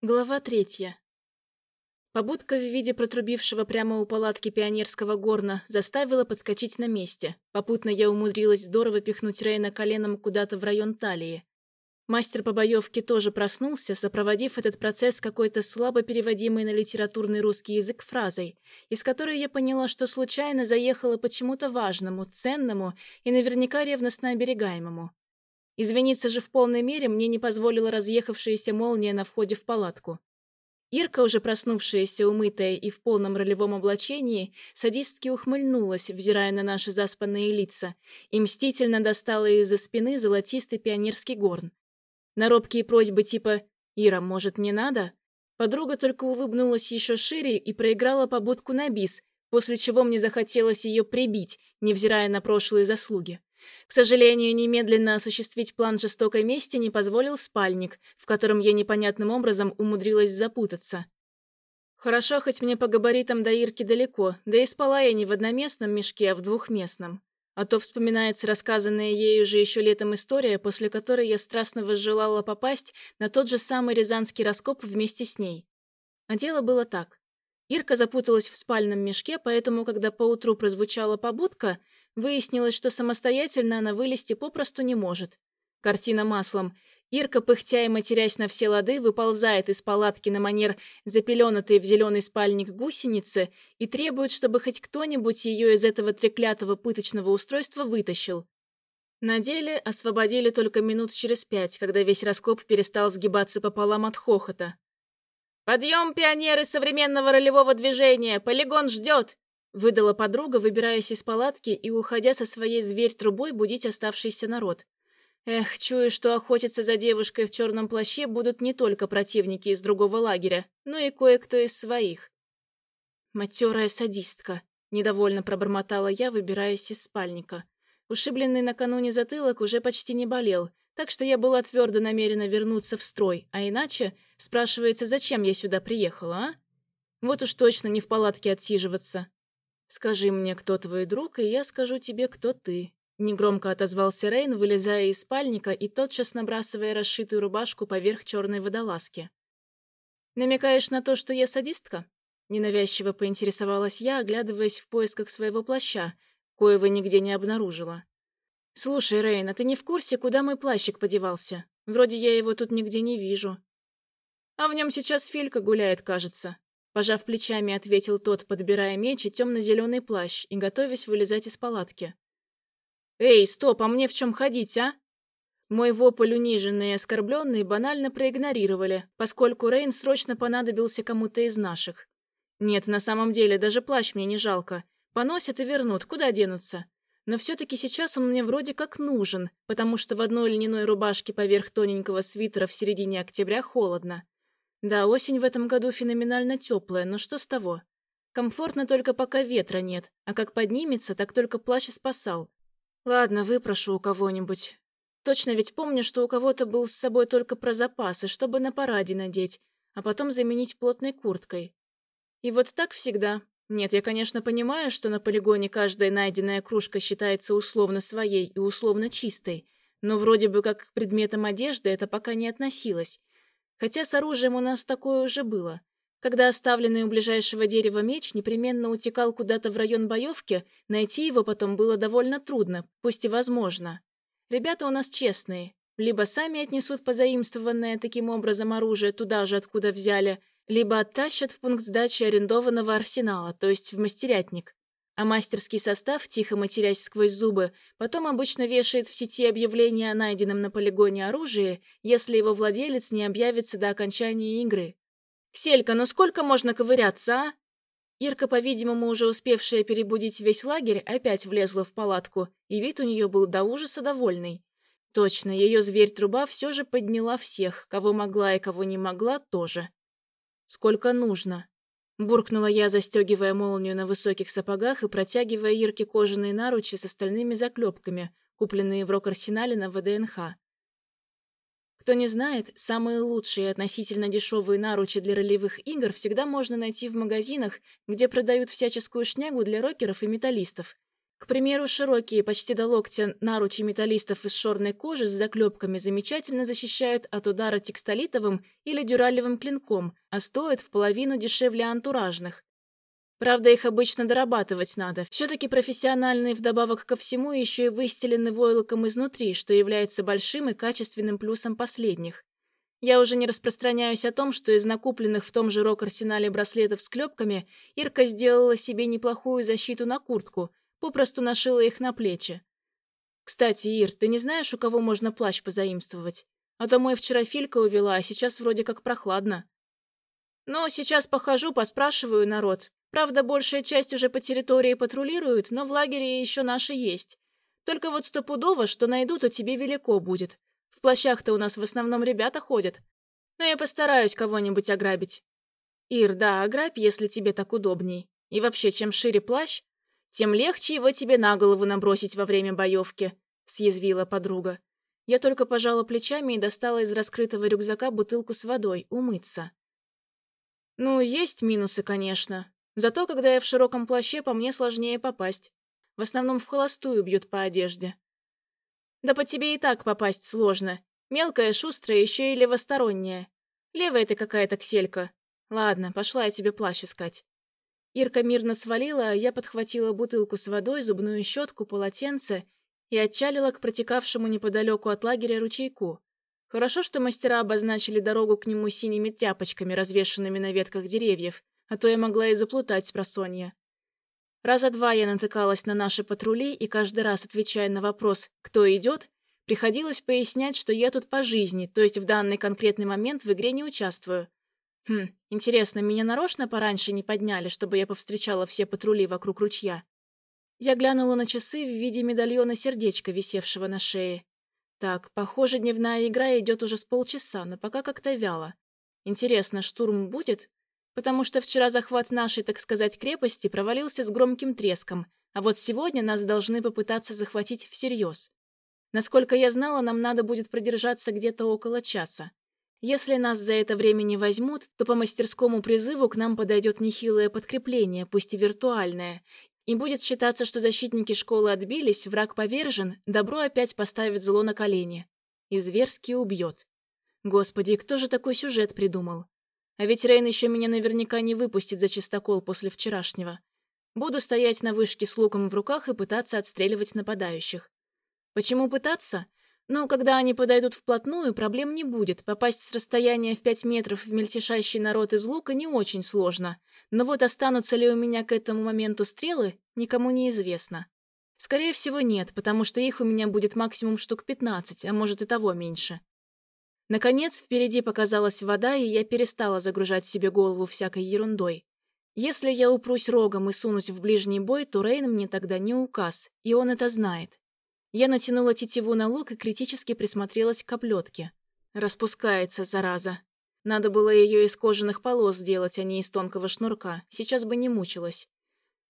Глава третья. Побудка в виде протрубившего прямо у палатки пионерского горна заставила подскочить на месте. Попутно я умудрилась здорово пихнуть Рейна коленом куда-то в район талии. Мастер по боевке тоже проснулся, сопроводив этот процесс какой-то слабо переводимой на литературный русский язык фразой, из которой я поняла, что случайно заехала почему-то важному, ценному и наверняка ревностно оберегаемому. Извиниться же в полной мере мне не позволила разъехавшаяся молния на входе в палатку. Ирка, уже проснувшаяся, умытая и в полном ролевом облачении, садистски ухмыльнулась, взирая на наши заспанные лица, и мстительно достала из-за спины золотистый пионерский горн. На робкие просьбы типа «Ира, может, не надо?» Подруга только улыбнулась еще шире и проиграла побудку на бис, после чего мне захотелось ее прибить, невзирая на прошлые заслуги. К сожалению, немедленно осуществить план жестокой мести не позволил спальник, в котором я непонятным образом умудрилась запутаться. Хорошо, хоть мне по габаритам до Ирки далеко, да и спала я не в одноместном мешке, а в двухместном. А то вспоминается рассказанная ею же еще летом история, после которой я страстно возжелала попасть на тот же самый рязанский раскоп вместе с ней. А дело было так. Ирка запуталась в спальном мешке, поэтому, когда поутру прозвучала побудка, Выяснилось, что самостоятельно она вылезти попросту не может. Картина маслом. Ирка, пыхтя и матерясь на все лады, выползает из палатки на манер запеленатой в зеленый спальник гусеницы и требует, чтобы хоть кто-нибудь ее из этого треклятого пыточного устройства вытащил. На деле освободили только минут через пять, когда весь раскоп перестал сгибаться пополам от хохота. «Подъем, пионеры современного ролевого движения! Полигон ждет!» Выдала подруга, выбираясь из палатки и уходя со своей зверь-трубой будить оставшийся народ. Эх, чую, что охотиться за девушкой в черном плаще будут не только противники из другого лагеря, но и кое-кто из своих. Матерая садистка. Недовольно пробормотала я, выбираясь из спальника. Ушибленный накануне затылок уже почти не болел, так что я была твердо намерена вернуться в строй, а иначе, спрашивается, зачем я сюда приехала, а? Вот уж точно не в палатке отсиживаться. «Скажи мне, кто твой друг, и я скажу тебе, кто ты». Негромко отозвался Рейн, вылезая из спальника и тотчас набрасывая расшитую рубашку поверх черной водолазки. «Намекаешь на то, что я садистка?» Ненавязчиво поинтересовалась я, оглядываясь в поисках своего плаща, коего нигде не обнаружила. «Слушай, Рейн, а ты не в курсе, куда мой плащик подевался? Вроде я его тут нигде не вижу». «А в нем сейчас Филька гуляет, кажется», Пожав плечами, ответил тот, подбирая меч и темно-зеленый плащ и готовясь вылезать из палатки. «Эй, стоп, а мне в чем ходить, а?» Мой вопль униженный и оскорбленный банально проигнорировали, поскольку Рейн срочно понадобился кому-то из наших. Нет, на самом деле, даже плащ мне не жалко. Поносят и вернут, куда денутся. Но все-таки сейчас он мне вроде как нужен, потому что в одной льняной рубашке поверх тоненького свитера в середине октября холодно. Да, осень в этом году феноменально теплая, но что с того? Комфортно только пока ветра нет, а как поднимется, так только плащ спасал. Ладно, выпрошу у кого-нибудь. Точно ведь помню, что у кого-то был с собой только про запасы, чтобы на параде надеть, а потом заменить плотной курткой. И вот так всегда. Нет, я, конечно, понимаю, что на полигоне каждая найденная кружка считается условно своей и условно чистой, но вроде бы как к предметам одежды это пока не относилось. Хотя с оружием у нас такое уже было. Когда оставленный у ближайшего дерева меч непременно утекал куда-то в район боевки, найти его потом было довольно трудно, пусть и возможно. Ребята у нас честные. Либо сами отнесут позаимствованное таким образом оружие туда же, откуда взяли, либо оттащат в пункт сдачи арендованного арсенала, то есть в мастерятник. А мастерский состав, тихо матерясь сквозь зубы, потом обычно вешает в сети объявление о найденном на полигоне оружии, если его владелец не объявится до окончания игры. «Кселька, ну сколько можно ковыряться, а?» Ирка, по-видимому, уже успевшая перебудить весь лагерь, опять влезла в палатку, и вид у нее был до ужаса довольный. Точно, ее зверь-труба все же подняла всех, кого могла и кого не могла, тоже. «Сколько нужно?» Буркнула я, застегивая молнию на высоких сапогах и протягивая Ирке кожаные наручи с остальными заклепками, купленные в рок-арсенале на ВДНХ. Кто не знает, самые лучшие и относительно дешевые наручи для ролевых игр всегда можно найти в магазинах, где продают всяческую шнягу для рокеров и металлистов. К примеру, широкие, почти до локтя, наручи металлистов из шорной кожи с заклепками замечательно защищают от удара текстолитовым или дюралевым клинком, а стоят в половину дешевле антуражных. Правда, их обычно дорабатывать надо. Все-таки профессиональные вдобавок ко всему еще и выстелены войлоком изнутри, что является большим и качественным плюсом последних. Я уже не распространяюсь о том, что из накупленных в том же рок-арсенале браслетов с клепками Ирка сделала себе неплохую защиту на куртку, попросту нашила их на плечи. Кстати, Ир, ты не знаешь, у кого можно плащ позаимствовать? А то мой вчера Филька увела, а сейчас вроде как прохладно. Ну, сейчас похожу, поспрашиваю народ. Правда, большая часть уже по территории патрулируют, но в лагере еще наши есть. Только вот стопудово, что найду, то тебе велико будет. В плащах-то у нас в основном ребята ходят. Но я постараюсь кого-нибудь ограбить. Ир, да, ограбь, если тебе так удобней. И вообще, чем шире плащ, тем легче его тебе на голову набросить во время боевки», — съязвила подруга. Я только пожала плечами и достала из раскрытого рюкзака бутылку с водой, умыться. «Ну, есть минусы, конечно. Зато, когда я в широком плаще, по мне сложнее попасть. В основном в холостую бьют по одежде. Да по тебе и так попасть сложно. Мелкая, шустрая, еще и левосторонняя. Левая ты какая-то кселька. Ладно, пошла я тебе плащ искать. Ирка мирно свалила, а я подхватила бутылку с водой, зубную щетку, полотенце и отчалила к протекавшему неподалеку от лагеря ручейку. Хорошо, что мастера обозначили дорогу к нему синими тряпочками, развешанными на ветках деревьев, а то я могла и заплутать с просонья. Раза два я натыкалась на наши патрули, и каждый раз, отвечая на вопрос «Кто идет?», приходилось пояснять, что я тут по жизни, то есть в данный конкретный момент в игре не участвую. Хм, интересно, меня нарочно пораньше не подняли, чтобы я повстречала все патрули вокруг ручья? Я глянула на часы в виде медальона сердечка, висевшего на шее. Так, похоже, дневная игра идет уже с полчаса, но пока как-то вяло. Интересно, штурм будет? потому что вчера захват нашей, так сказать, крепости провалился с громким треском, а вот сегодня нас должны попытаться захватить всерьез. Насколько я знала, нам надо будет продержаться где-то около часа. Если нас за это время не возьмут, то по мастерскому призыву к нам подойдет нехилое подкрепление, пусть и виртуальное, и будет считаться, что защитники школы отбились, враг повержен, добро опять поставит зло на колени. И зверски убьет. Господи, кто же такой сюжет придумал? А ведь Рейн еще меня наверняка не выпустит за чистокол после вчерашнего. Буду стоять на вышке с луком в руках и пытаться отстреливать нападающих. Почему пытаться? Ну, когда они подойдут вплотную, проблем не будет. Попасть с расстояния в пять метров в мельтешащий народ из лука не очень сложно. Но вот останутся ли у меня к этому моменту стрелы, никому не известно. Скорее всего, нет, потому что их у меня будет максимум штук 15, а может и того меньше. Наконец, впереди показалась вода, и я перестала загружать себе голову всякой ерундой. Если я упрусь рогом и сунусь в ближний бой, то Рейн мне тогда не указ, и он это знает. Я натянула тетиву на лук и критически присмотрелась к оплетке. Распускается, зараза. Надо было ее из кожаных полос сделать, а не из тонкого шнурка. Сейчас бы не мучилась.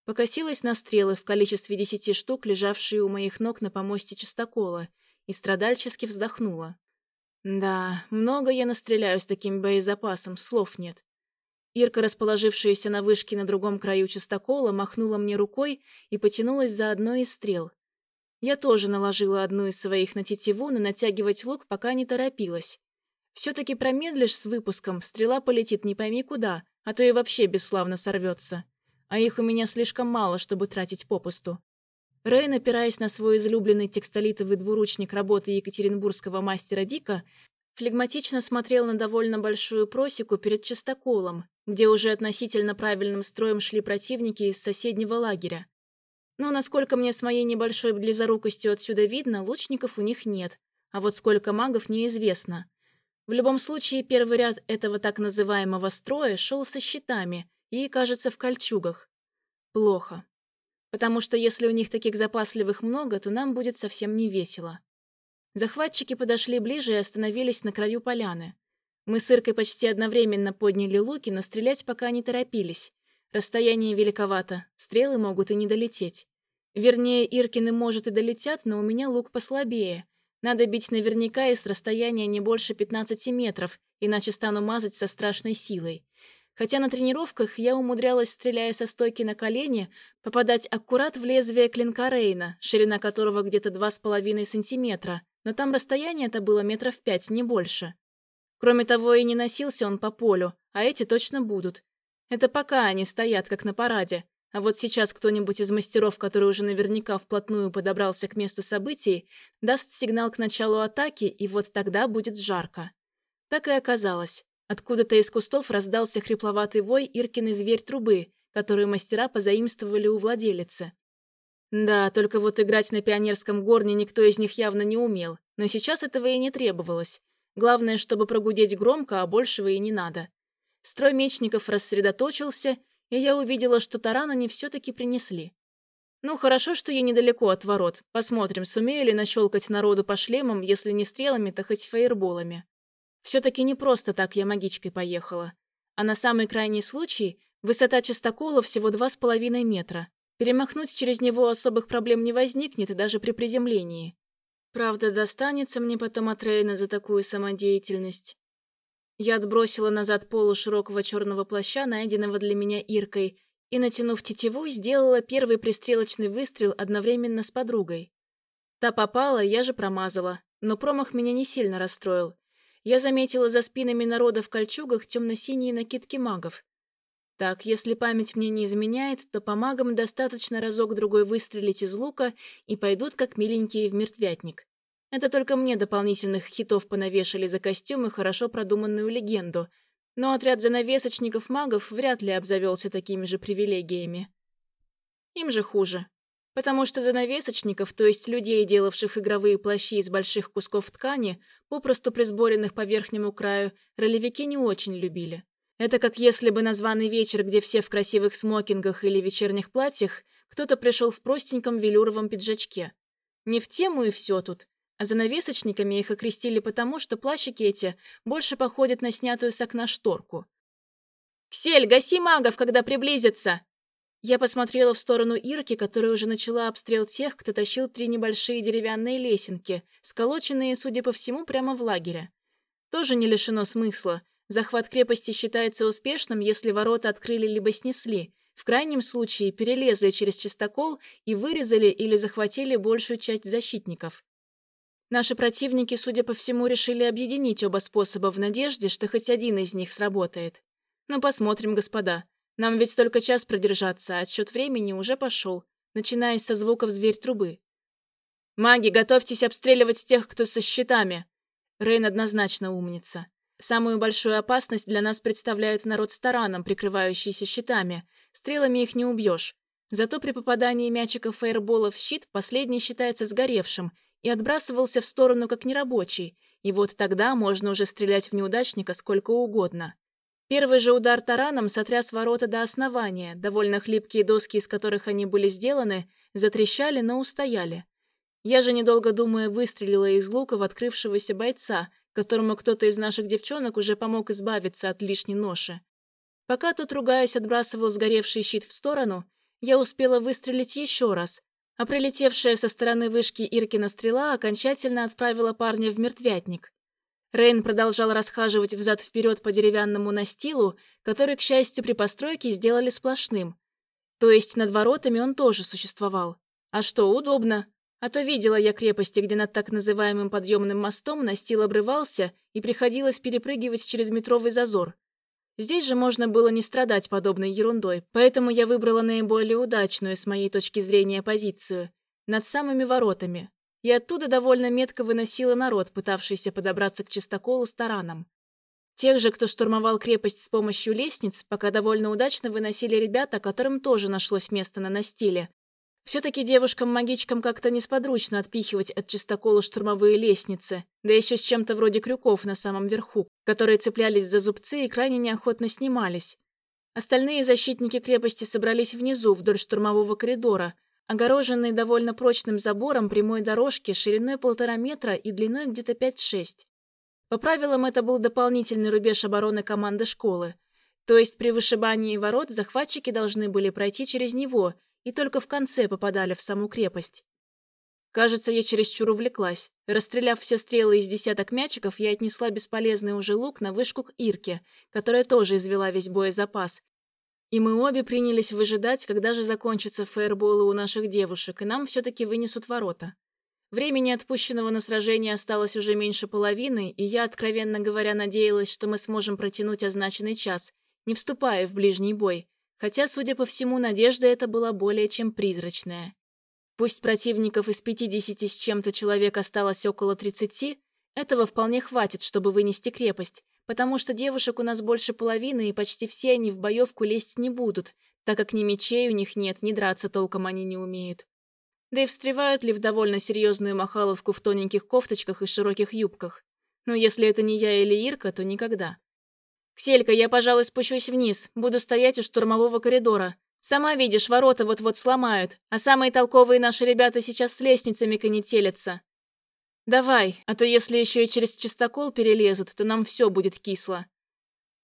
Покосилась на стрелы в количестве десяти штук, лежавшие у моих ног на помосте чистокола, и страдальчески вздохнула. Да, много я настреляю с таким боезапасом, слов нет. Ирка, расположившаяся на вышке на другом краю частокола, махнула мне рукой и потянулась за одной из стрел. Я тоже наложила одну из своих на тетиву, но натягивать лук пока не торопилась. Все-таки промедлишь с выпуском, стрела полетит не пойми куда, а то и вообще бесславно сорвется. А их у меня слишком мало, чтобы тратить попусту. Рейн, опираясь на свой излюбленный текстолитовый двуручник работы екатеринбургского мастера Дика, флегматично смотрел на довольно большую просеку перед частоколом, где уже относительно правильным строем шли противники из соседнего лагеря. Но, насколько мне с моей небольшой близорукостью отсюда видно, лучников у них нет, а вот сколько магов неизвестно. В любом случае, первый ряд этого так называемого строя шел со щитами и, кажется, в кольчугах. Плохо. Потому что если у них таких запасливых много, то нам будет совсем не весело. Захватчики подошли ближе и остановились на краю поляны. Мы с Иркой почти одновременно подняли луки, но стрелять пока не торопились. Расстояние великовато, стрелы могут и не долететь. Вернее, Иркины, может, и долетят, но у меня лук послабее. Надо бить наверняка и с расстояния не больше 15 метров, иначе стану мазать со страшной силой. хотя на тренировках я умудрялась, стреляя со стойки на колени, попадать аккурат в лезвие клинка Рейна, ширина которого где-то два с половиной сантиметра, но там расстояние это было метров пять, не больше. Кроме того, и не носился он по полю, а эти точно будут. Это пока они стоят, как на параде, а вот сейчас кто-нибудь из мастеров, который уже наверняка вплотную подобрался к месту событий, даст сигнал к началу атаки, и вот тогда будет жарко. Так и оказалось. Откуда-то из кустов раздался хрипловатый вой Иркиной зверь-трубы, которую мастера позаимствовали у владелицы. Да, только вот играть на пионерском горне никто из них явно не умел, но сейчас этого и не требовалось. Главное, чтобы прогудеть громко, а большего и не надо. Строй мечников рассредоточился, и я увидела, что таран они все-таки принесли. Ну, хорошо, что я недалеко от ворот. Посмотрим, сумею ли нащелкать народу по шлемам, если не стрелами, то хоть фаерболами. Все-таки не просто так я магичкой поехала. А на самый крайний случай высота частокола всего два с половиной метра. Перемахнуть через него особых проблем не возникнет даже при приземлении. Правда, достанется мне потом от Рейна за такую самодеятельность. Я отбросила назад полу широкого черного плаща, найденного для меня Иркой, и, натянув тетиву, сделала первый пристрелочный выстрел одновременно с подругой. Та попала, я же промазала, но промах меня не сильно расстроил я заметила за спинами народа в кольчугах темно-синие накидки магов. Так, если память мне не изменяет, то по магам достаточно разок-другой выстрелить из лука и пойдут как миленькие в мертвятник. Это только мне дополнительных хитов понавешали за костюмы хорошо продуманную легенду, но отряд занавесочников-магов вряд ли обзавелся такими же привилегиями. Им же хуже. Потому что занавесочников, то есть людей, делавших игровые плащи из больших кусков ткани, попросту присборенных по верхнему краю, ролевики не очень любили. Это как если бы на званый вечер, где все в красивых смокингах или вечерних платьях, кто-то пришел в простеньком велюровом пиджачке. Не в тему и все тут. А занавесочниками их окрестили потому, что плащики эти больше походят на снятую с окна шторку. «Ксель, гаси магов, когда приблизятся!» Я посмотрела в сторону Ирки, которая уже начала обстрел тех, кто тащил три небольшие деревянные лесенки, сколоченные, судя по всему, прямо в лагере. Тоже не лишено смысла. Захват крепости считается успешным, если ворота открыли либо снесли, в крайнем случае перелезли через чистокол и вырезали или захватили большую часть защитников. Наши противники, судя по всему, решили объединить оба способа в надежде, что хоть один из них сработает. Но посмотрим, господа. Нам ведь только час продержаться, а отсчет времени уже пошел, начиная со звуков зверь-трубы. «Маги, готовьтесь обстреливать тех, кто со щитами!» Рейн однозначно умница. Самую большую опасность для нас представляет народ с тараном, прикрывающийся щитами. Стрелами их не убьешь. Зато при попадании мячика фейербола в щит последний считается сгоревшим и отбрасывался в сторону как нерабочий, и вот тогда можно уже стрелять в неудачника сколько угодно. Первый же удар тараном сотряс ворота до основания, довольно хлипкие доски, из которых они были сделаны, затрещали, но устояли. Я же, недолго думая, выстрелила из лука в открывшегося бойца, которому кто-то из наших девчонок уже помог избавиться от лишней ноши. Пока тот, ругаясь, отбрасывал сгоревший щит в сторону, я успела выстрелить еще раз, а прилетевшая со стороны вышки Иркина стрела окончательно отправила парня в мертвятник. Рейн продолжал расхаживать взад-вперед по деревянному настилу, который, к счастью, при постройке сделали сплошным. То есть над воротами он тоже существовал. А что, удобно. А то видела я крепости, где над так называемым подъемным мостом настил обрывался и приходилось перепрыгивать через метровый зазор. Здесь же можно было не страдать подобной ерундой, поэтому я выбрала наиболее удачную с моей точки зрения позицию. Над самыми воротами, и оттуда довольно метко выносила народ, пытавшийся подобраться к чистоколу с тараном. Тех же, кто штурмовал крепость с помощью лестниц, пока довольно удачно выносили ребята, которым тоже нашлось место на настиле. Все-таки девушкам-магичкам как-то несподручно отпихивать от чистокола штурмовые лестницы, да еще с чем-то вроде крюков на самом верху, которые цеплялись за зубцы и крайне неохотно снимались. Остальные защитники крепости собрались внизу, вдоль штурмового коридора, огороженный довольно прочным забором прямой дорожки шириной полтора метра и длиной где-то 5-6. По правилам это был дополнительный рубеж обороны команды школы. То есть при вышибании ворот захватчики должны были пройти через него и только в конце попадали в саму крепость. Кажется, я чересчур увлеклась. Расстреляв все стрелы из десяток мячиков, я отнесла бесполезный уже лук на вышку к Ирке, которая тоже извела весь боезапас. И мы обе принялись выжидать, когда же закончатся фейерболы у наших девушек, и нам все-таки вынесут ворота. Времени, отпущенного на сражение, осталось уже меньше половины, и я, откровенно говоря, надеялась, что мы сможем протянуть означенный час, не вступая в ближний бой, хотя, судя по всему, надежда эта была более чем призрачная. Пусть противников из 50 с чем-то человек осталось около 30, этого вполне хватит, чтобы вынести крепость, потому что девушек у нас больше половины, и почти все они в боевку лезть не будут, так как ни мечей у них нет, ни драться толком они не умеют. Да и встревают ли в довольно серьезную махаловку в тоненьких кофточках и широких юбках? Но если это не я или Ирка, то никогда. «Кселька, я, пожалуй, спущусь вниз. Буду стоять у штурмового коридора. Сама видишь, ворота вот-вот сломают, а самые толковые наши ребята сейчас с лестницами конетелятся. Давай, а то если еще и через чистокол перелезут, то нам все будет кисло.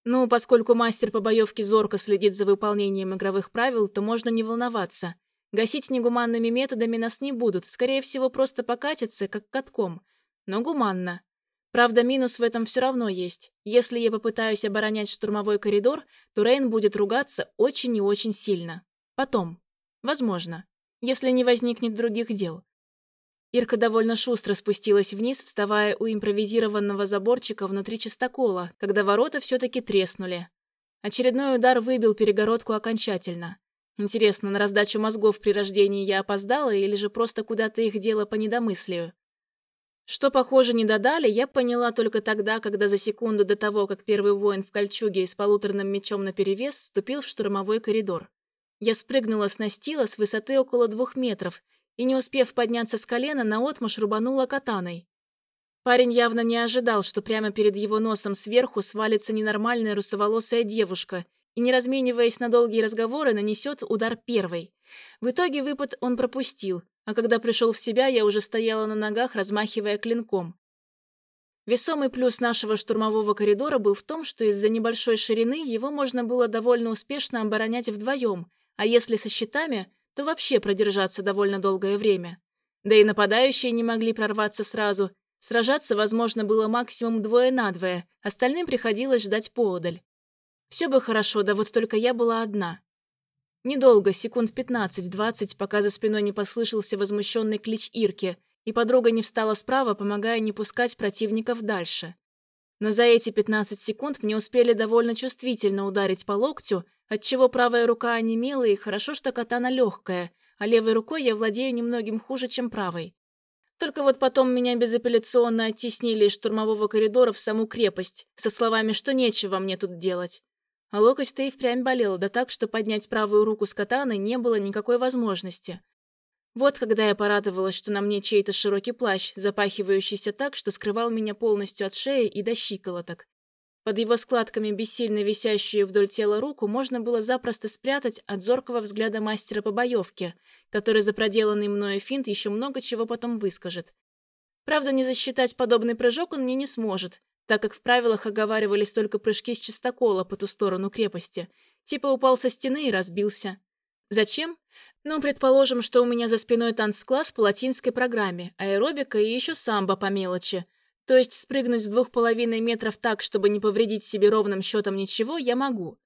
Ну, поскольку мастер по боевке зорко следит за выполнением игровых правил, то можно не волноваться. Гасить негуманными методами нас не будут, скорее всего, просто покатятся, как катком. Но гуманно. Правда, минус в этом все равно есть. Если я попытаюсь оборонять штурмовой коридор, то Рейн будет ругаться очень и очень сильно. Потом. Возможно. Если не возникнет других дел. Ирка довольно шустро спустилась вниз, вставая у импровизированного заборчика внутри чистокола, когда ворота все-таки треснули. Очередной удар выбил перегородку окончательно. Интересно, на раздачу мозгов при рождении я опоздала или же просто куда-то их дело по недомыслию? Что, похоже, не додали, я поняла только тогда, когда за секунду до того, как первый воин в кольчуге и с полуторным мечом наперевес вступил в штурмовой коридор. Я спрыгнула с настила с высоты около двух метров и, не успев подняться с колена, наотмашь рубанула катаной. Парень явно не ожидал, что прямо перед его носом сверху свалится ненормальная русоволосая девушка и, не размениваясь на долгие разговоры, нанесет удар первой. В итоге выпад он пропустил, а когда пришел в себя, я уже стояла на ногах, размахивая клинком. Весомый плюс нашего штурмового коридора был в том, что из-за небольшой ширины его можно было довольно успешно оборонять вдвоем, а если со щитами, то вообще продержаться довольно долгое время. Да и нападающие не могли прорваться сразу. Сражаться, возможно, было максимум двое на двое, остальным приходилось ждать поодаль. Все бы хорошо, да вот только я была одна. Недолго, секунд 15-20, пока за спиной не послышался возмущенный клич Ирки, и подруга не встала справа, помогая не пускать противников дальше. Но за эти 15 секунд мне успели довольно чувствительно ударить по локтю, отчего правая рука онемела, и хорошо, что катана легкая, а левой рукой я владею немногим хуже, чем правой. Только вот потом меня безапелляционно оттеснили из штурмового коридора в саму крепость, со словами, что нечего мне тут делать. А локоть-то и впрямь болел, да так, что поднять правую руку с катаной не было никакой возможности. Вот когда я порадовалась, что на мне чей-то широкий плащ, запахивающийся так, что скрывал меня полностью от шеи и до щиколоток. Под его складками, бессильно висящую вдоль тела руку, можно было запросто спрятать от зоркого взгляда мастера по боевке, который за проделанный мною финт еще много чего потом выскажет. Правда, не засчитать подобный прыжок он мне не сможет, так как в правилах оговаривались только прыжки с чистокола по ту сторону крепости. Типа упал со стены и разбился. Зачем? Ну, предположим, что у меня за спиной танцкласс по латинской программе, аэробика и еще самбо по мелочи. То есть спрыгнуть с двух половиной метров так, чтобы не повредить себе ровным счетом ничего, я могу.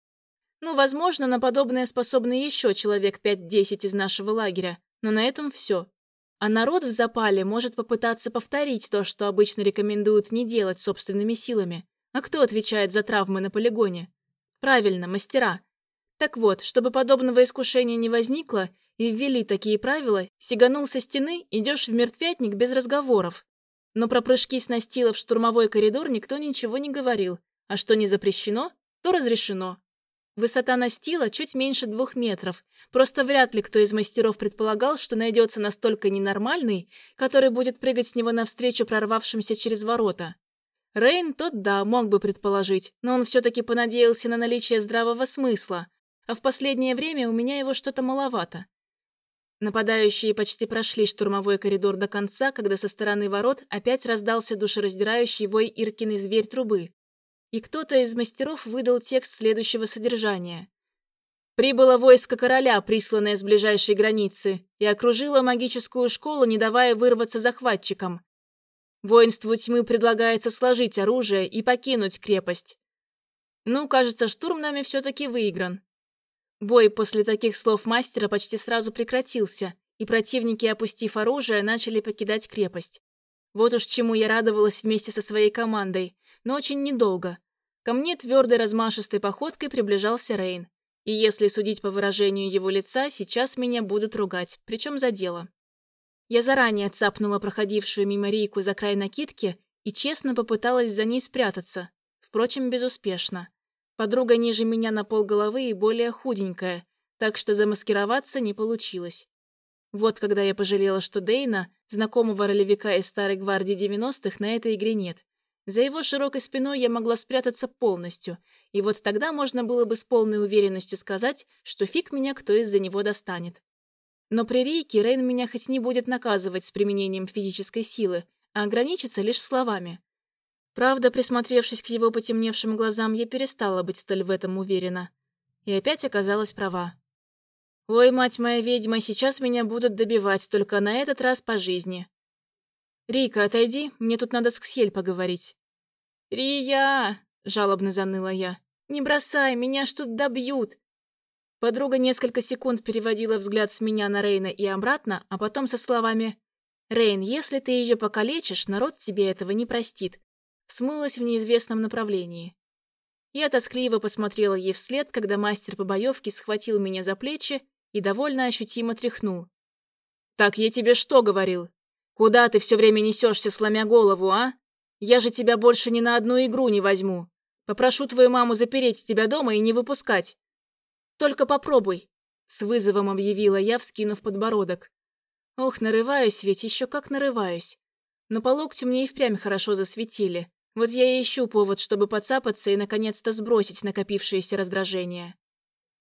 Ну, возможно, на подобное способны еще человек 5-10 из нашего лагеря, но на этом все. А народ в запале может попытаться повторить то, что обычно рекомендуют не делать собственными силами. А кто отвечает за травмы на полигоне? Правильно, мастера. Так вот, чтобы подобного искушения не возникло, и ввели такие правила, сиганул со стены, идешь в мертвятник без разговоров. Но про прыжки с настила в штурмовой коридор никто ничего не говорил, а что не запрещено, то разрешено. Высота настила чуть меньше двух метров, Просто вряд ли кто из мастеров предполагал, что найдется настолько ненормальный, который будет прыгать с него навстречу прорвавшимся через ворота. Рейн тот, да, мог бы предположить, но он все-таки понадеялся на наличие здравого смысла, а в последнее время у меня его что-то маловато. Нападающие почти прошли штурмовой коридор до конца, когда со стороны ворот опять раздался душераздирающий вой Иркиной зверь трубы. И кто-то из мастеров выдал текст следующего содержания. Прибыло войско короля, присланное с ближайшей границы, и окружило магическую школу, не давая вырваться захватчикам. Воинству тьмы предлагается сложить оружие и покинуть крепость. Ну, кажется, штурм нами все-таки выигран. Бой после таких слов мастера почти сразу прекратился, и противники, опустив оружие, начали покидать крепость. Вот уж чему я радовалась вместе со своей командой, но очень недолго. Ко мне твердой размашистой походкой приближался Рейн. И если судить по выражению его лица, сейчас меня будут ругать, причем за дело. Я заранее цапнула проходившую мимо Рейку за край накидки и честно попыталась за ней спрятаться, впрочем, безуспешно. Подруга ниже меня на полголовы и более худенькая, так что замаскироваться не получилось. Вот когда я пожалела, что Дейна, знакомого ролевика из старой гвардии 90-х, на этой игре нет. За его широкой спиной я могла спрятаться полностью, и вот тогда можно было бы с полной уверенностью сказать, что фиг меня кто из-за него достанет. Но при Рейке Рейн меня хоть не будет наказывать с применением физической силы, а ограничится лишь словами. Правда, присмотревшись к его потемневшим глазам, я перестала быть столь в этом уверена. И опять оказалась права. «Ой, мать моя ведьма, сейчас меня будут добивать, только на этот раз по жизни». «Рика, отойди, мне тут надо с Ксель поговорить». «Рия!» – жалобно заныла я. «Не бросай, меня тут добьют!» Подруга несколько секунд переводила взгляд с меня на Рейна и обратно, а потом со словами «Рейн, если ты ее покалечишь, народ тебе этого не простит», смылась в неизвестном направлении. Я тоскливо посмотрела ей вслед, когда мастер по боевке схватил меня за плечи и довольно ощутимо тряхнул. «Так я тебе что говорил? Куда ты все время несешься, сломя голову, а? Я же тебя больше ни на одну игру не возьму. Попрошу твою маму запереть тебя дома и не выпускать. Только попробуй, с вызовом объявила я, вскинув подбородок. Ох, нарываюсь ведь, еще как нарываюсь. Но по локтю мне и впрямь хорошо засветили. Вот я и ищу повод, чтобы подцапаться и наконец-то сбросить накопившееся раздражение.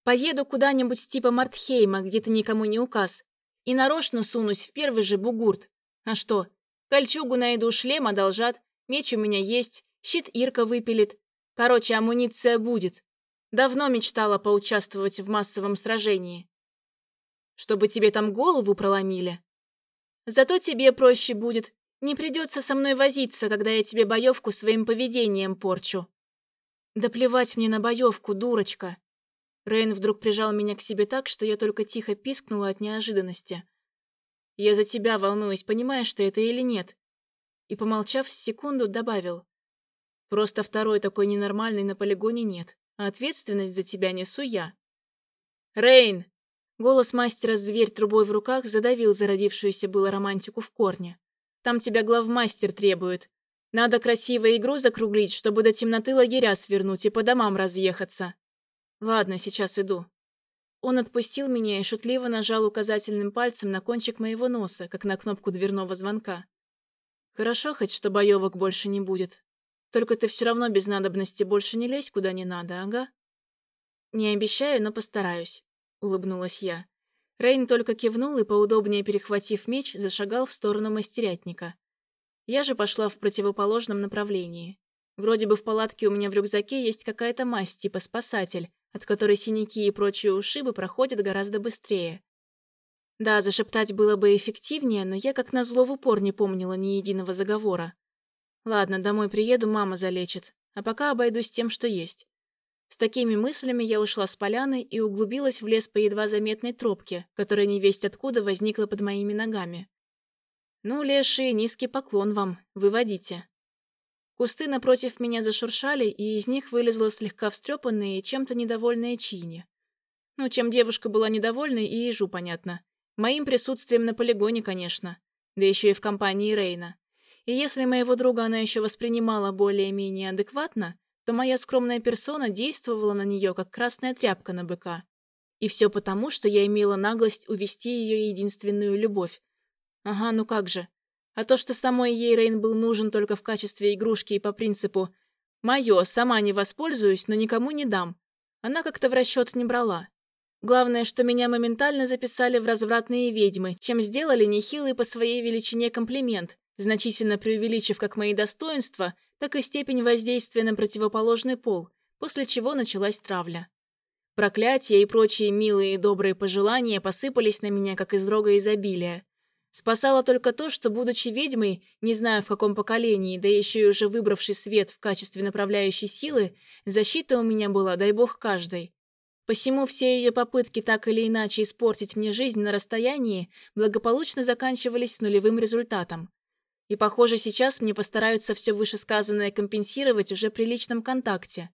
Поеду куда-нибудь типа Мартхейма, где ты никому не указ, и нарочно сунусь в первый же бугурт. А что? Кольчугу найду, шлем одолжат, Меч у меня есть, щит Ирка выпилит. Короче, амуниция будет. Давно мечтала поучаствовать в массовом сражении. Чтобы тебе там голову проломили. Зато тебе проще будет. Не придется со мной возиться, когда я тебе боевку своим поведением порчу. Да плевать мне на боевку, дурочка. Рейн вдруг прижал меня к себе так, что я только тихо пискнула от неожиданности. Я за тебя волнуюсь, понимаешь ты это или нет? И, помолчав секунду, добавил. «Просто второй такой ненормальный на полигоне нет, а ответственность за тебя несу я». «Рейн!» Голос мастера «Зверь» трубой в руках задавил зародившуюся было романтику в корне. «Там тебя главмастер требует. Надо красиво игру закруглить, чтобы до темноты лагеря свернуть и по домам разъехаться. Ладно, сейчас иду». Он отпустил меня и шутливо нажал указательным пальцем на кончик моего носа, как на кнопку дверного звонка. Хорошо хоть, что боевок больше не будет. Только ты все равно без надобности больше не лезь куда не надо, ага? Не обещаю, но постараюсь, улыбнулась я. Рейн только кивнул и, поудобнее перехватив меч, зашагал в сторону мастерятника. Я же пошла в противоположном направлении. Вроде бы в палатке у меня в рюкзаке есть какая-то масть типа спасатель, от которой синяки и прочие ушибы проходят гораздо быстрее. Да, зашептать было бы эффективнее, но я как назло в упор не помнила ни единого заговора. Ладно, домой приеду, мама залечит, а пока обойдусь тем, что есть. С такими мыслями я ушла с поляны и углубилась в лес по едва заметной тропке, которая невесть откуда возникла под моими ногами. «Ну, лешие, низкий поклон вам, выводите». Кусты напротив меня зашуршали, и из них вылезла слегка встрепанная и чем-то недовольная Чини. Ну, чем девушка была недовольной, и ежу понятно. Моим присутствием на полигоне, конечно. Да еще и в компании Рейна. И если моего друга она еще воспринимала более-менее адекватно, то моя скромная персона действовала на нее, как красная тряпка на быка. И все потому, что я имела наглость увести ее единственную любовь. Ага, ну как же. А то, что самой ей Рейн был нужен только в качестве игрушки и по принципу «моё, сама не воспользуюсь, но никому не дам», она как-то в расчет не брала. Главное, что меня моментально записали в развратные ведьмы, чем сделали нехилый по своей величине комплимент, значительно преувеличив как мои достоинства, так и степень воздействия на противоположный пол, после чего началась травля. Проклятия и прочие милые и добрые пожелания посыпались на меня, как из рога изобилия. Спасало только то, что, будучи ведьмой, не знаю в каком поколении, да еще и уже выбравший свет в качестве направляющей силы, защита у меня была, дай бог, каждой. Посему все ее попытки так или иначе испортить мне жизнь на расстоянии благополучно заканчивались с нулевым результатом. И, похоже, сейчас мне постараются все вышесказанное компенсировать уже при личном контакте.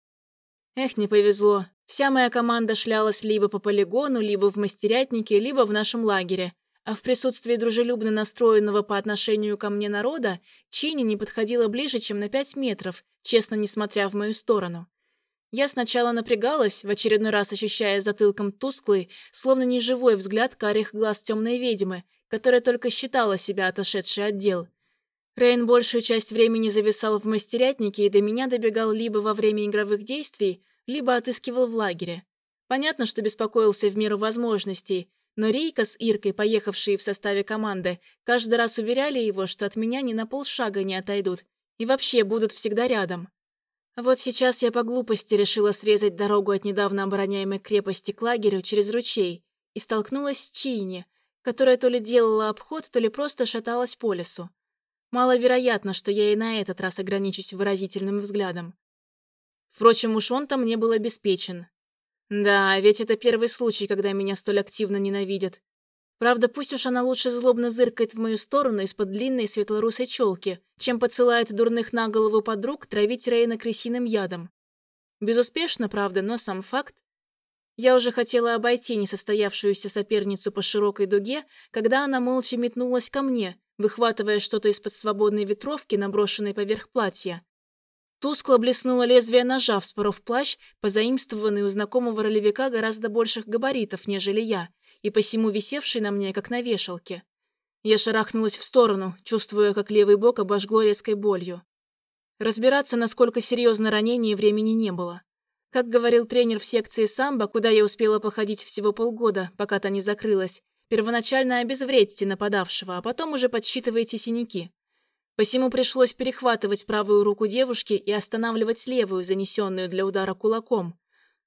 Эх, не повезло. Вся моя команда шлялась либо по полигону, либо в мастерятнике, либо в нашем лагере. А в присутствии дружелюбно настроенного по отношению ко мне народа Чини не подходила ближе, чем на пять метров, честно не смотря в мою сторону. Я сначала напрягалась, в очередной раз ощущая затылком тусклый, словно неживой взгляд карих глаз темной ведьмы, которая только считала себя отошедшей от дел. Рейн большую часть времени зависал в мастерятнике и до меня добегал либо во время игровых действий, либо отыскивал в лагере. Понятно, что беспокоился в меру возможностей, но Рейка с Иркой, поехавшие в составе команды, каждый раз уверяли его, что от меня ни на полшага не отойдут и вообще будут всегда рядом. Вот сейчас я по глупости решила срезать дорогу от недавно обороняемой крепости к лагерю через ручей и столкнулась с Чини, которая то ли делала обход, то ли просто шаталась по лесу. Маловероятно, что я и на этот раз ограничусь выразительным взглядом. Впрочем, уж он-то мне был обеспечен. Да, ведь это первый случай, когда меня столь активно ненавидят. Правда, пусть уж она лучше злобно зыркает в мою сторону из-под длинной светлорусой челки, чем подсылает дурных на голову подруг травить Рейна крысиным ядом. Безуспешно, правда, но сам факт. Я уже хотела обойти несостоявшуюся соперницу по широкой дуге, когда она молча метнулась ко мне, выхватывая что-то из-под свободной ветровки, наброшенной поверх платья. Тускло блеснуло лезвие ножа, вспоров плащ, позаимствованный у знакомого ролевика гораздо больших габаритов, нежели я, и посему висевший на мне, как на вешалке. Я шарахнулась в сторону, чувствуя, как левый бок обожгло резкой болью. Разбираться, насколько серьезно ранение, времени не было. Как говорил тренер в секции самбо, куда я успела походить всего полгода, пока та не закрылась, первоначально обезвредьте нападавшего, а потом уже подсчитывайте синяки. Посему пришлось перехватывать правую руку девушки и останавливать левую, занесенную для удара кулаком.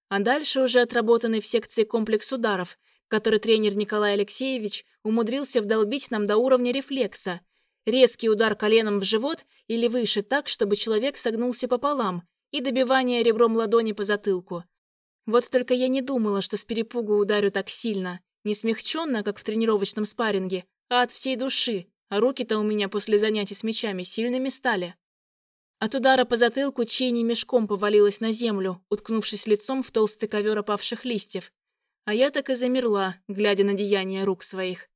А дальше уже отработанный в секции комплекс ударов, который тренер Николай Алексеевич умудрился вдолбить нам до уровня рефлекса. Резкий удар коленом в живот или выше так, чтобы человек согнулся пополам, и добивание ребром ладони по затылку. Вот только я не думала, что с перепугу ударю так сильно, не смягченно, как в тренировочном спарринге, а от всей души, а руки-то у меня после занятий с мечами сильными стали. От удара по затылку Чейни мешком повалилась на землю, уткнувшись лицом в толстый ковер опавших листьев. А я так и замерла, глядя на деяния рук своих.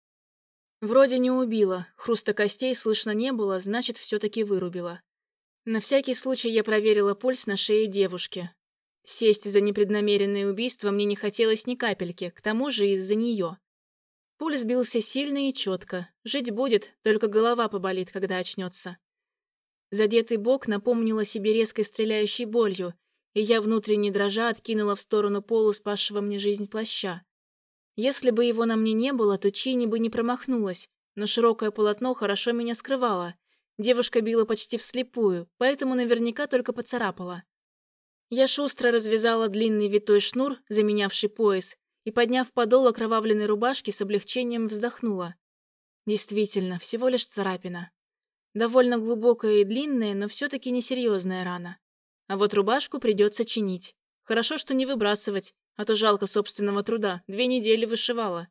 Вроде не убила, хруста костей слышно не было, значит, все-таки вырубила. На всякий случай я проверила пульс на шее девушки. Сесть за непреднамеренное убийство мне не хотелось ни капельки, к тому же из-за нее. Пульс бился сильно и четко. Жить будет, только голова поболит, когда очнется. Задетый бок напомнил о себе резкой стреляющей болью, и я, внутренне дрожа, откинула в сторону полу спасшего мне жизнь плаща. Если бы его на мне не было, то Чини бы не промахнулась, но широкое полотно хорошо меня скрывало. Девушка била почти вслепую, поэтому наверняка только поцарапала. Я шустро развязала длинный витой шнур, заменявший пояс, и, подняв подол окровавленной рубашки, с облегчением вздохнула. Действительно, всего лишь царапина. Довольно глубокая и длинная, но все-таки несерьезная рана. А вот рубашку придется чинить. Хорошо, что не выбрасывать, а то жалко собственного труда. Две недели вышивала.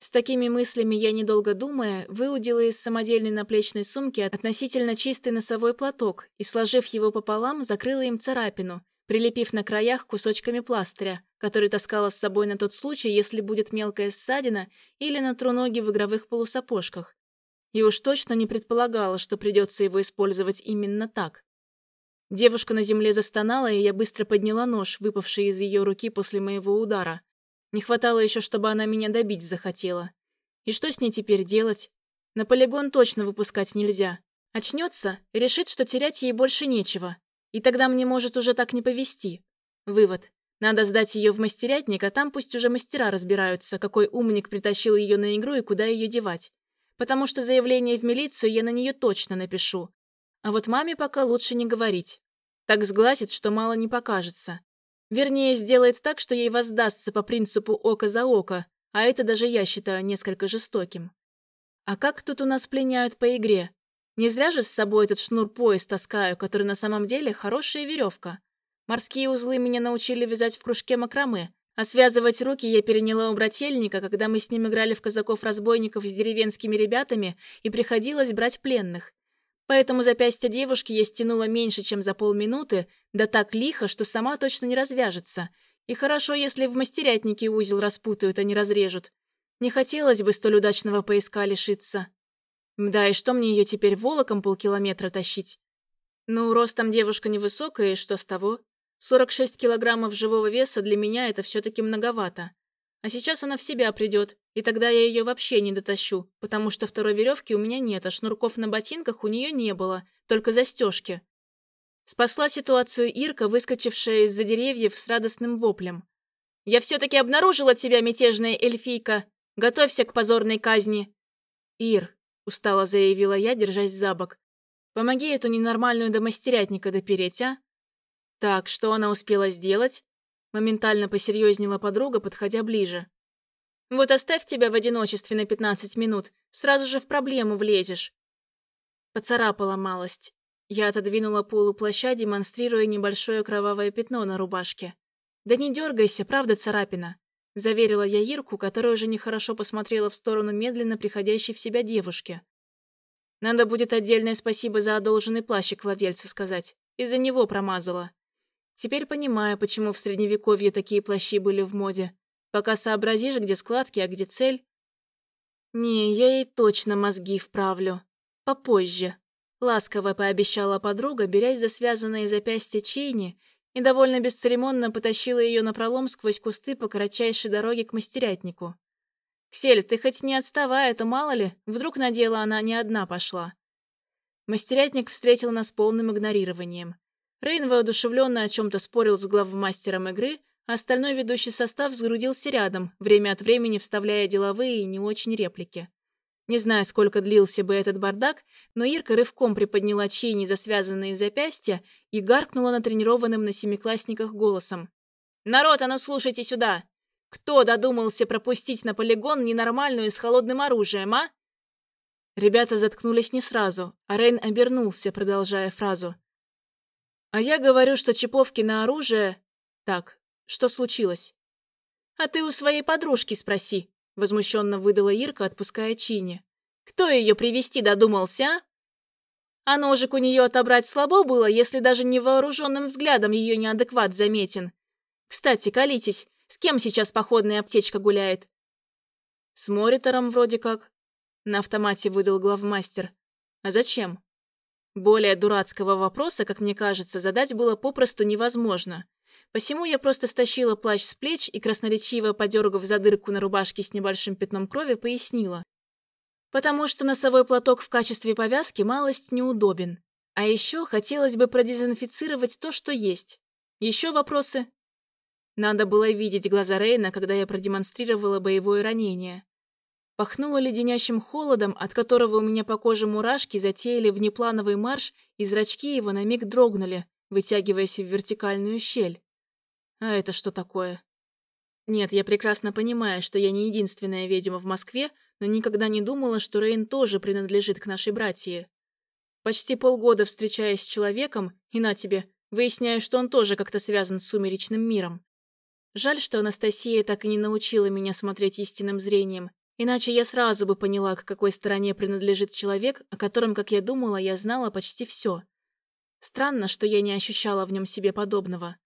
С такими мыслями я, недолго думая, выудила из самодельной наплечной сумки относительно чистый носовой платок и, сложив его пополам, закрыла им царапину, прилепив на краях кусочками пластыря, который таскала с собой на тот случай, если будет мелкая ссадина или на ноги в игровых полусапожках. И уж точно не предполагала, что придется его использовать именно так. Девушка на земле застонала, и я быстро подняла нож, выпавший из ее руки после моего удара. Не хватало еще, чтобы она меня добить захотела. И что с ней теперь делать? На полигон точно выпускать нельзя. Очнется решит, что терять ей больше нечего. И тогда мне может уже так не повезти. Вывод. Надо сдать ее в мастерятник, а там пусть уже мастера разбираются, какой умник притащил ее на игру и куда ее девать. Потому что заявление в милицию я на нее точно напишу. А вот маме пока лучше не говорить. Так сглазит, что мало не покажется. Вернее, сделает так, что ей воздастся по принципу око за око, а это даже я считаю несколько жестоким. А как тут у нас пленяют по игре? Не зря же с собой этот шнур-пояс таскаю, который на самом деле хорошая веревка. Морские узлы меня научили вязать в кружке макраме, а связывать руки я переняла у брательника, когда мы с ним играли в казаков-разбойников с деревенскими ребятами и приходилось брать пленных. Поэтому запястье девушки я стянула меньше, чем за полминуты, да так лихо, что сама точно не развяжется. И хорошо, если в мастерятнике узел распутают, а не разрежут. Не хотелось бы столь удачного поиска лишиться. Да, и что мне ее теперь волоком полкилометра тащить? Ну, ростом девушка невысокая, и что с того? 46 килограммов живого веса для меня это все-таки многовато. А сейчас она в себя придет, и тогда я ее вообще не дотащу, потому что второй веревки у меня нет, а шнурков на ботинках у нее не было, только застежки. Спасла ситуацию Ирка, выскочившая из-за деревьев с радостным воплем. «Я все-таки обнаружила тебя, мятежная эльфийка! Готовься к позорной казни!» «Ир», — устало заявила я, держась за бок, «помоги эту ненормальную домастерятника допереть, а?» «Так, что она успела сделать?» Моментально посерьезнела подруга, подходя ближе. «Вот оставь тебя в одиночестве на пятнадцать минут, сразу же в проблему влезешь». Поцарапала малость. Я отодвинула полу плаща, демонстрируя небольшое кровавое пятно на рубашке. «Да не дергайся, правда царапина», — заверила я Ирку, которая уже нехорошо посмотрела в сторону медленно приходящей в себя девушки. «Надо будет отдельное спасибо за одолженный плащик владельцу сказать. Из-за него промазала. Теперь понимаю, почему в средневековье такие плащи были в моде. Пока сообразишь, где складки, а где цель. Не, я ей точно мозги вправлю. Попозже. Ласково пообещала подруга, берясь за связанные запястья Чейни и довольно бесцеремонно потащила ее напролом сквозь кусты по кратчайшей дороге к мастерятнику. «Ксель, ты хоть не отставай, а то мало ли, вдруг на дело она не одна пошла». Мастерятник встретил нас полным игнорированием. Рейн воодушевленно о чем-то спорил с главмастером игры, остальной ведущий состав сгрудился рядом, время от времени вставляя деловые и не очень реплики. Не знаю, сколько длился бы этот бардак, но Ирка рывком приподняла чейни за связанные запястья и гаркнула на тренированным на семиклассниках голосом. «Народ, а ну слушайте сюда! Кто додумался пропустить на полигон ненормальную с холодным оружием, а?» Ребята заткнулись не сразу, а Рейн обернулся, продолжая фразу. А я говорю, что чиповки на оружие... Так, что случилось? А ты у своей подружки спроси, возмущенно выдала Ирка, отпуская Чини. Кто ее привести додумался, а? А ножик у нее отобрать слабо было, если даже невооруженным взглядом ее неадекват заметен. Кстати, колитесь, с кем сейчас походная аптечка гуляет? С Моритором вроде как. На автомате выдал главмастер. А зачем? Более дурацкого вопроса, как мне кажется, задать было попросту невозможно. Посему я просто стащила плащ с плеч и, красноречиво подергав за дырку на рубашке с небольшим пятном крови, пояснила. Потому что носовой платок в качестве повязки малость неудобен. А еще хотелось бы продезинфицировать то, что есть. Еще вопросы? Надо было видеть глаза Рейна, когда я продемонстрировала боевое ранение. Пахнуло леденящим холодом, от которого у меня по коже мурашки затеяли внеплановый марш, и зрачки его на миг дрогнули, вытягиваясь в вертикальную щель. А это что такое? Нет, я прекрасно понимаю, что я не единственная ведьма в Москве, но никогда не думала, что Рейн тоже принадлежит к нашей братье. Почти полгода встречаясь с человеком, и на тебе, выясняю, что он тоже как-то связан с сумеречным миром. Жаль, что Анастасия так и не научила меня смотреть истинным зрением, Иначе я сразу бы поняла, к какой стороне принадлежит человек, о котором, как я думала, я знала почти все. Странно, что я не ощущала в нем себе подобного.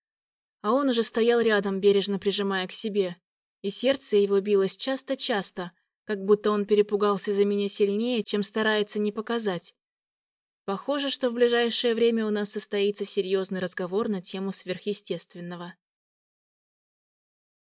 А он уже стоял рядом, бережно прижимая к себе. И сердце его билось часто-часто, как будто он перепугался за меня сильнее, чем старается не показать. Похоже, что в ближайшее время у нас состоится серьезный разговор на тему сверхъестественного.